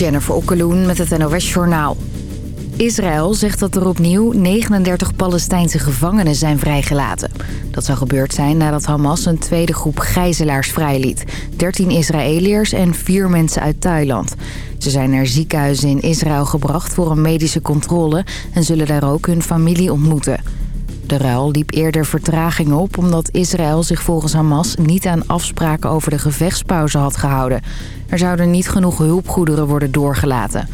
Jennifer Okkeloen met het NOS Journaal. Israël zegt dat er opnieuw 39 Palestijnse gevangenen zijn vrijgelaten. Dat zou gebeurd zijn nadat Hamas een tweede groep gijzelaars vrijliet. 13 Israëliërs en 4 mensen uit Thailand. Ze zijn naar ziekenhuizen in Israël gebracht voor een medische controle... en zullen daar ook hun familie ontmoeten. De ruil liep eerder vertraging op omdat Israël zich volgens Hamas niet aan afspraken over de gevechtspauze had gehouden. Er zouden niet genoeg hulpgoederen worden doorgelaten.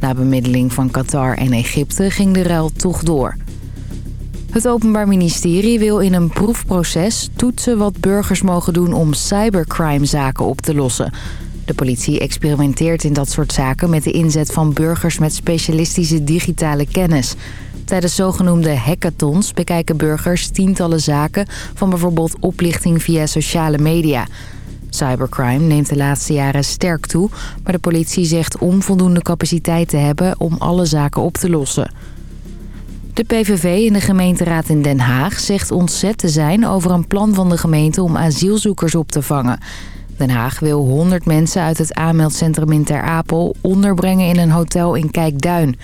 Na bemiddeling van Qatar en Egypte ging de ruil toch door. Het Openbaar Ministerie wil in een proefproces toetsen wat burgers mogen doen om cybercrime-zaken op te lossen. De politie experimenteert in dat soort zaken met de inzet van burgers met specialistische digitale kennis. Tijdens zogenoemde hackathons bekijken burgers tientallen zaken van bijvoorbeeld oplichting via sociale media. Cybercrime neemt de laatste jaren sterk toe, maar de politie zegt onvoldoende capaciteit te hebben om alle zaken op te lossen. De PVV in de gemeenteraad in Den Haag zegt ontzet te zijn over een plan van de gemeente om asielzoekers op te vangen. Den Haag wil 100 mensen uit het aanmeldcentrum in Ter Apel onderbrengen in een hotel in Kijkduin.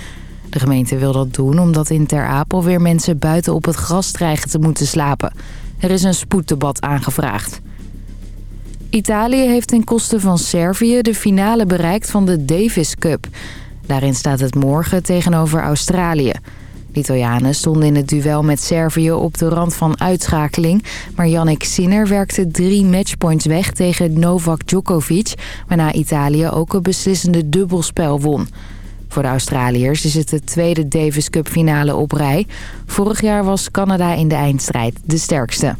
De gemeente wil dat doen omdat in Ter Apel weer mensen buiten op het gras dreigen te moeten slapen. Er is een spoeddebat aangevraagd. Italië heeft ten koste van Servië de finale bereikt van de Davis Cup. Daarin staat het morgen tegenover Australië. De stonden in het duel met Servië op de rand van uitschakeling... maar Yannick Sinner werkte drie matchpoints weg tegen Novak Djokovic... waarna Italië ook een beslissende dubbelspel won. Voor de Australiërs is het de tweede Davis Cup finale op rij. Vorig jaar was Canada in de eindstrijd de sterkste.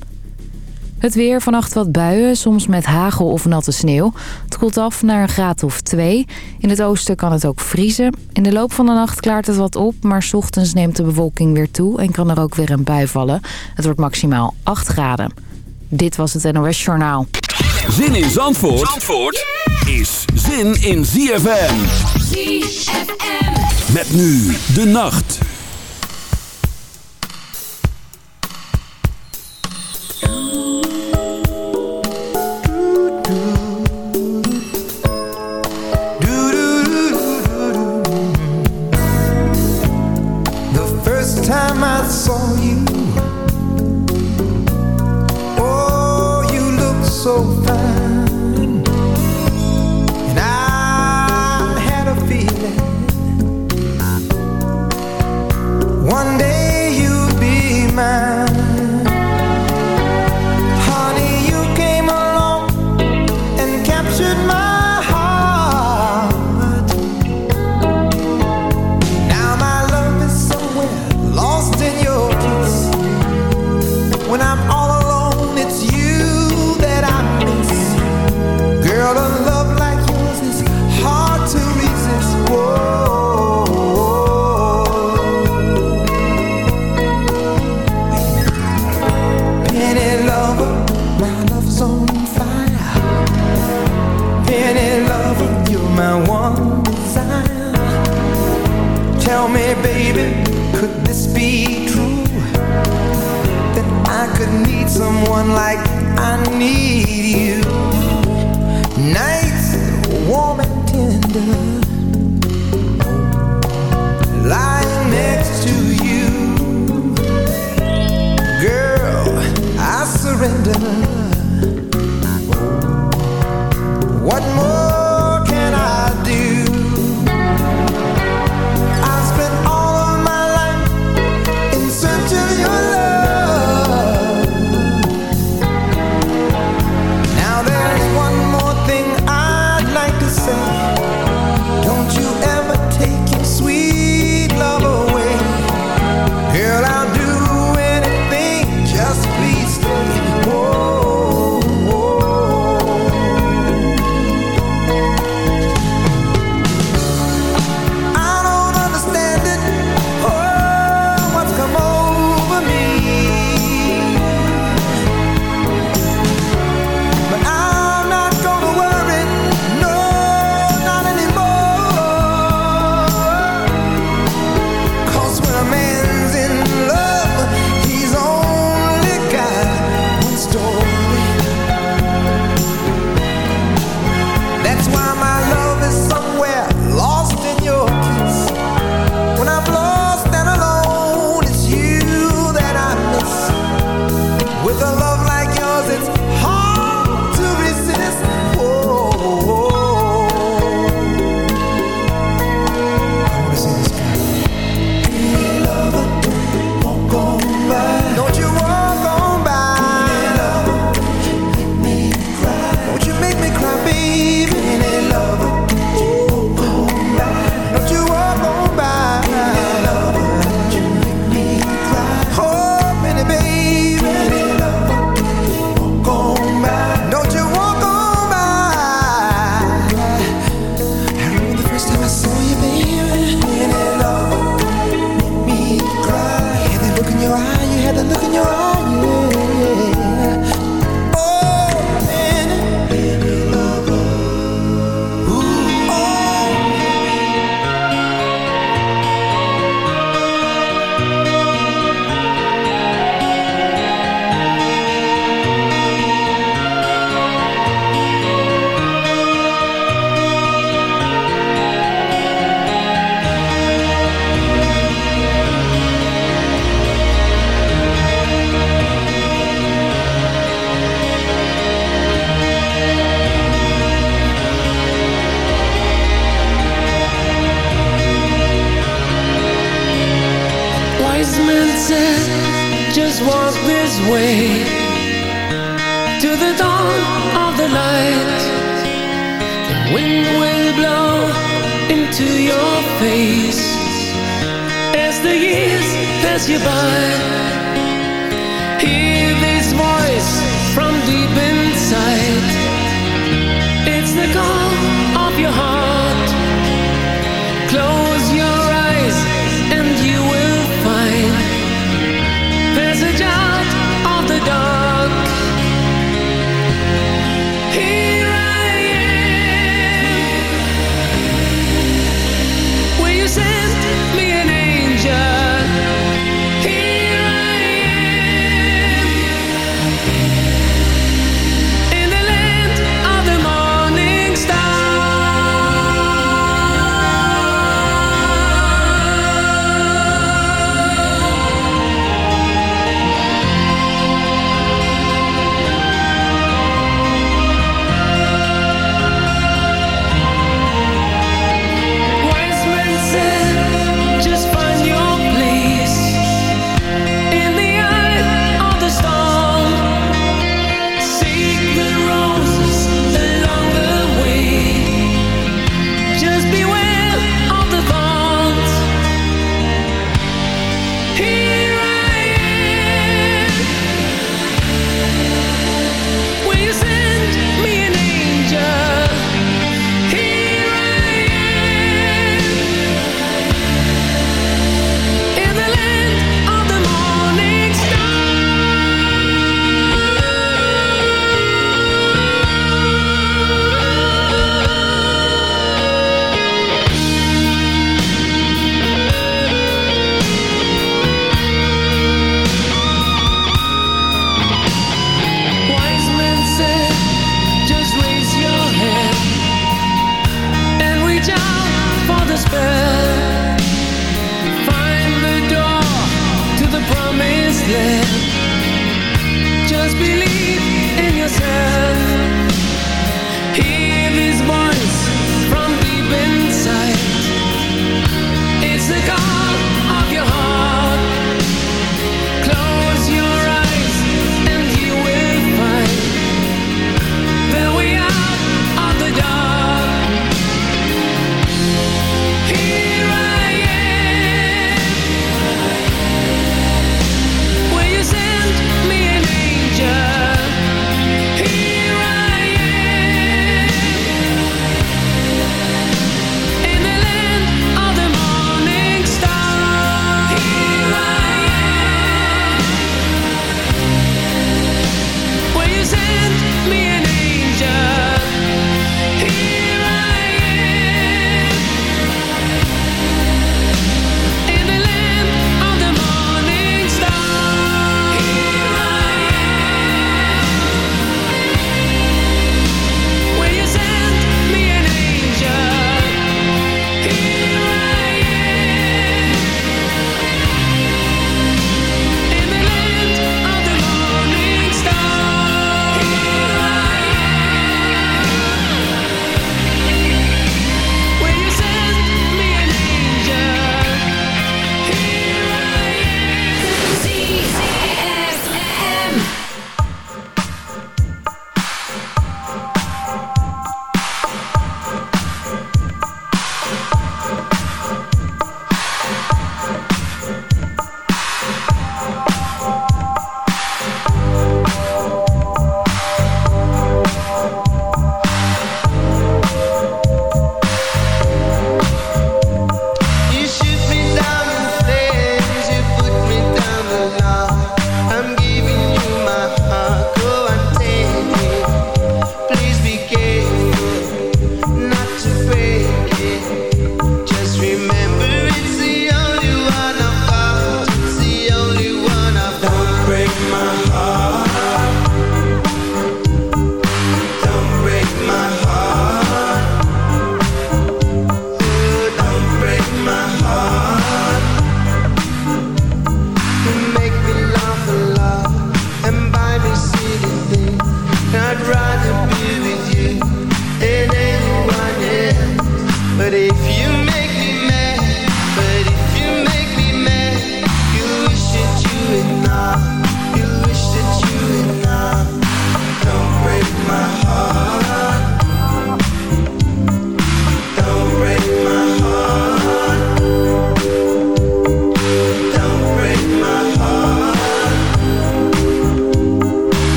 Het weer, vannacht wat buien, soms met hagel of natte sneeuw. Het koelt af naar een graad of twee. In het oosten kan het ook vriezen. In de loop van de nacht klaart het wat op, maar s ochtends neemt de bewolking weer toe... en kan er ook weer een bui vallen. Het wordt maximaal 8 graden. Dit was het NOS Journaal. Zin in Zandvoort, is zin in ZFM. ZFM. Met nu de nacht. The first time I saw you. Oh, you look so man. someone like I need you. Nights warm and tender.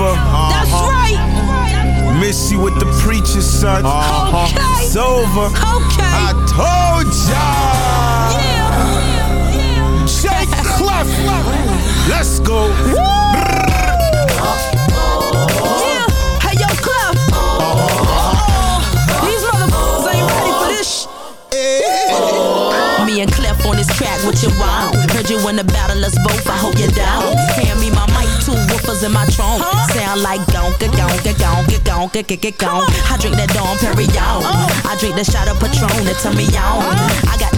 Over. That's uh-huh. right. Miss you with the preacher's son. Uh-huh. Okay. It's over. Okay. I told ya. Yeah. Shake Clef. Let's go. Yeah. What you want? Heard you in the battle, let's both, I hope you're down. Hand me my mic, two woofers in my trunk. Sound like gonka, gonka, gonka, gonka, kick it gon. I drink that Dom Perignon. Uh. I drink the shot of Patron to turn me on. I got that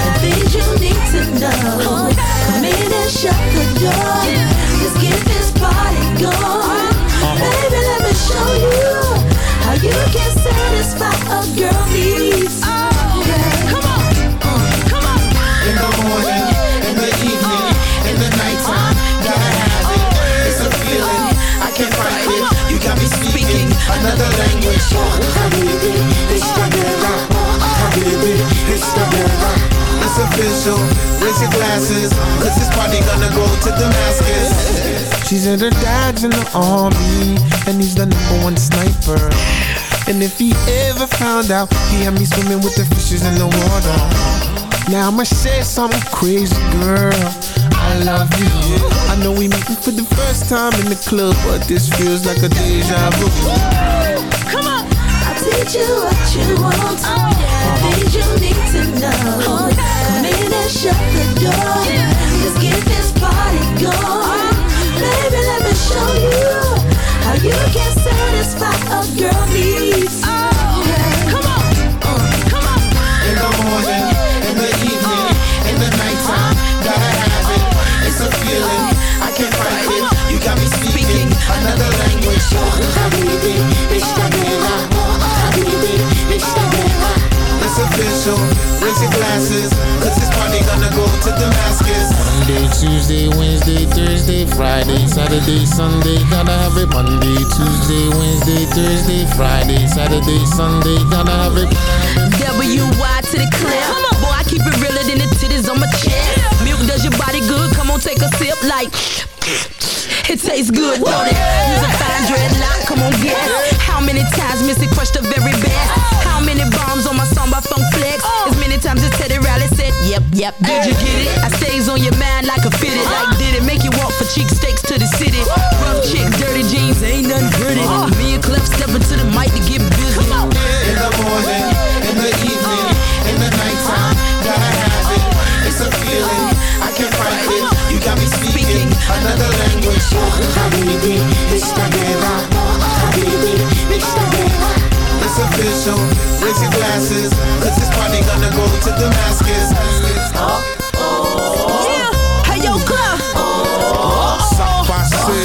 things you need to know. Come in and shut the door. Let's get this party going. Baby, let me show you how you can satisfy a needs. Come on, come on. In the morning, in the evening, in the nighttime, gotta have it. It's a feeling, I can't fight it. You got me speaking another language. Habibi, it's guerra. It's official, raise your glasses, cause this party gonna go to Damascus. She said her dad's in the army, and he's the number one sniper. And if he ever found out, he had me swimming with the fishes in the water. Now I'ma say something crazy, girl. I love you. I know we met for the first time in the club, but this feels like a deja vu. Come on. Teach you what you want and things you need to know. Come in and shut the door. Let's get this party going. Baby, let me show you how you can satisfy a girl needs. Yeah. Come on, come on. In the morning, in the evening, in the nighttime, gotta have it. It's a feeling, I can't fight it. You got me speaking another language. It's It's official, raise your glasses, cause this party gonna go to Damascus. Monday, Tuesday, Wednesday, Thursday, Friday, Saturday, Sunday, gotta have it. Monday, Tuesday, Wednesday, Thursday, Friday, Saturday, Sunday, gotta have it. W-Y to the clip. Boy, I keep it realer than the titties on my chest. Milk does your body good. Come on, take a sip like. Tastes good, don't it? Use a fine dreadlock, come on, guess. How many times Missy crushed the very best? How many bombs on my song by Funk Flex? As many times as Teddy Riley said, yep, yep, did you get it? I stays on your mind like a fitted. Like, did it make you walk for cheek steaks to the city? Rough chick, dirty jeans, ain't nothing pretty. Me and Clef stepping to the mic to get Habibi, it's raise your glasses, this party gonna go to Damascus. Yeah, hey yo. Sapase.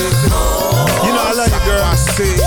You know I love you, girl.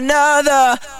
Another.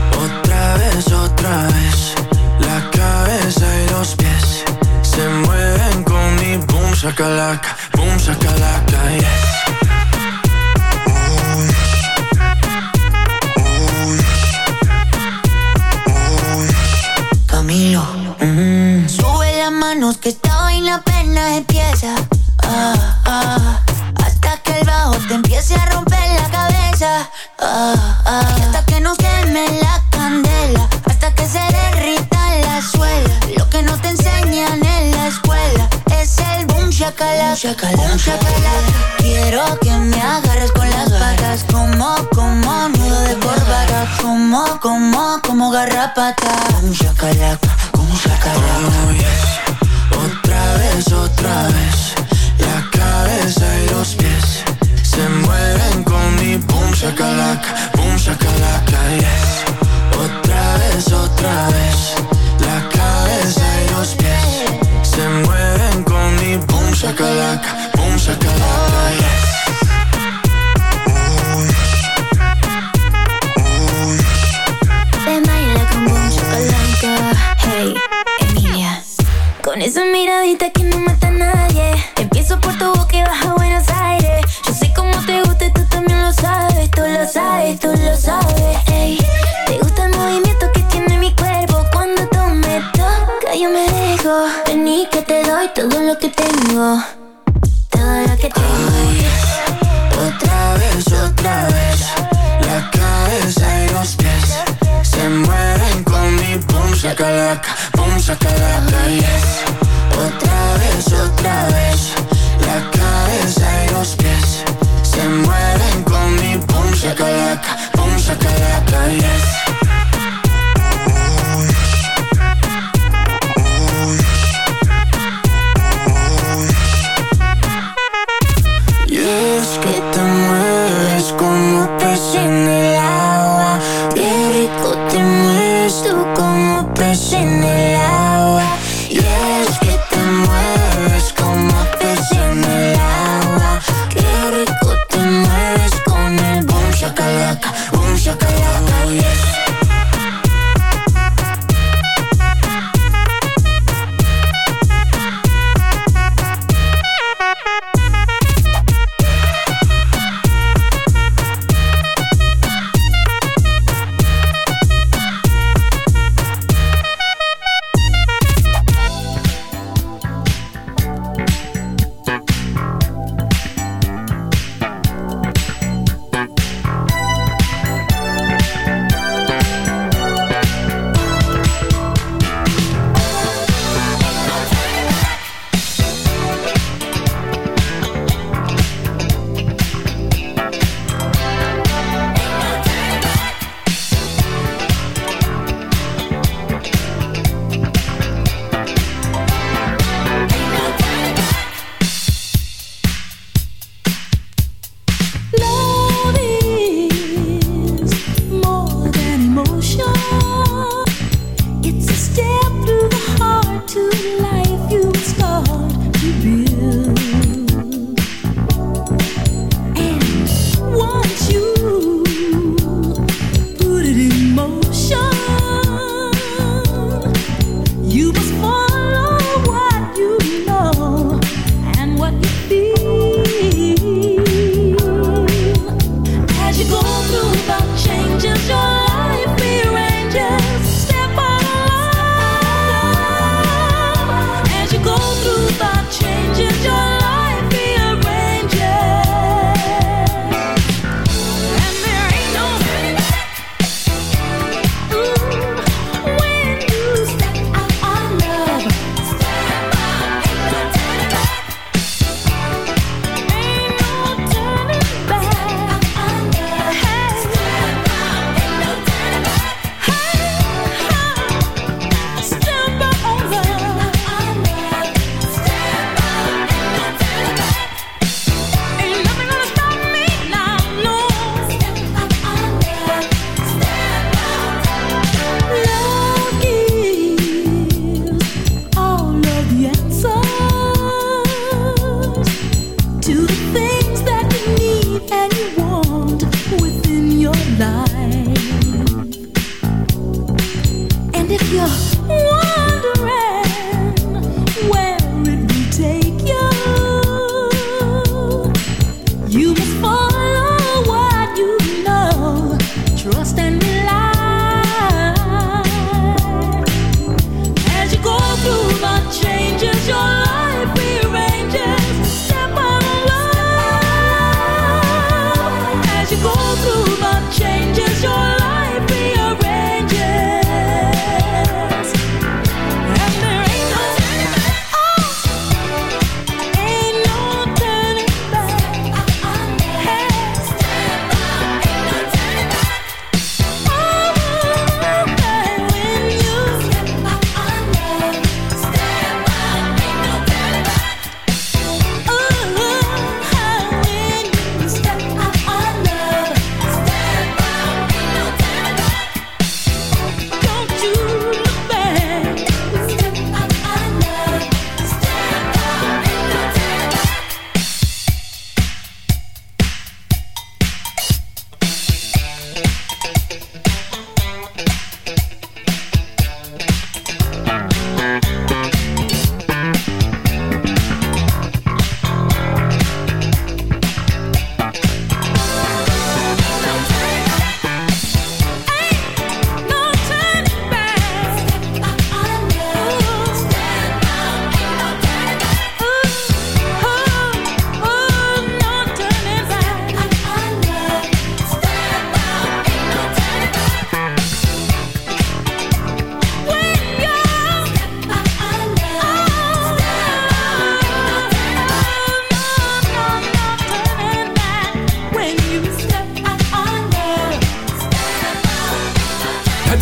Otra vez, otra vez. La cabeza y los pies Se mueven con mi boom shakalaka Boom shakalaka, yes. Camilo. Sube las manos que esta vaina apenas empieza. Ah, ah, hasta que el bajo te empiece a romper la cabeza. Ah, ah, y hasta que no queme la shakalaka. Shakalaka. Quiero que me agarres con las patas. Como, como nudo de corbata. como, como, como garrapata. Como shakalaka, como shakalaka. Oh, yes. Otra vez, otra vez. La cabeza y los pies se mueven con mi boom shakalaka, boom shakalaka, yes. Otra vez, otra vez. Shakalaka, boom shakalaka, yes. Baila con Boom. Hey. Con esa miradita que no mata a nadie. Empiezo por tu boca y bajo a Buenos Aires. Yo sé cómo te gusta y tú también lo sabes. Tú lo sabes, tú lo sabes. Ey, te gusta el movimiento dejo. Vení que te doy todo lo que tengo. Todo lo que tengo. Otra vez, otra vez. La cabeza y los pies se mueven con mi boom shakalaka, boom shakalaka, yes. Otra vez, otra vez. La cabeza y los pies se mueven con mi boom shakalaka, boom shakalaka, yes.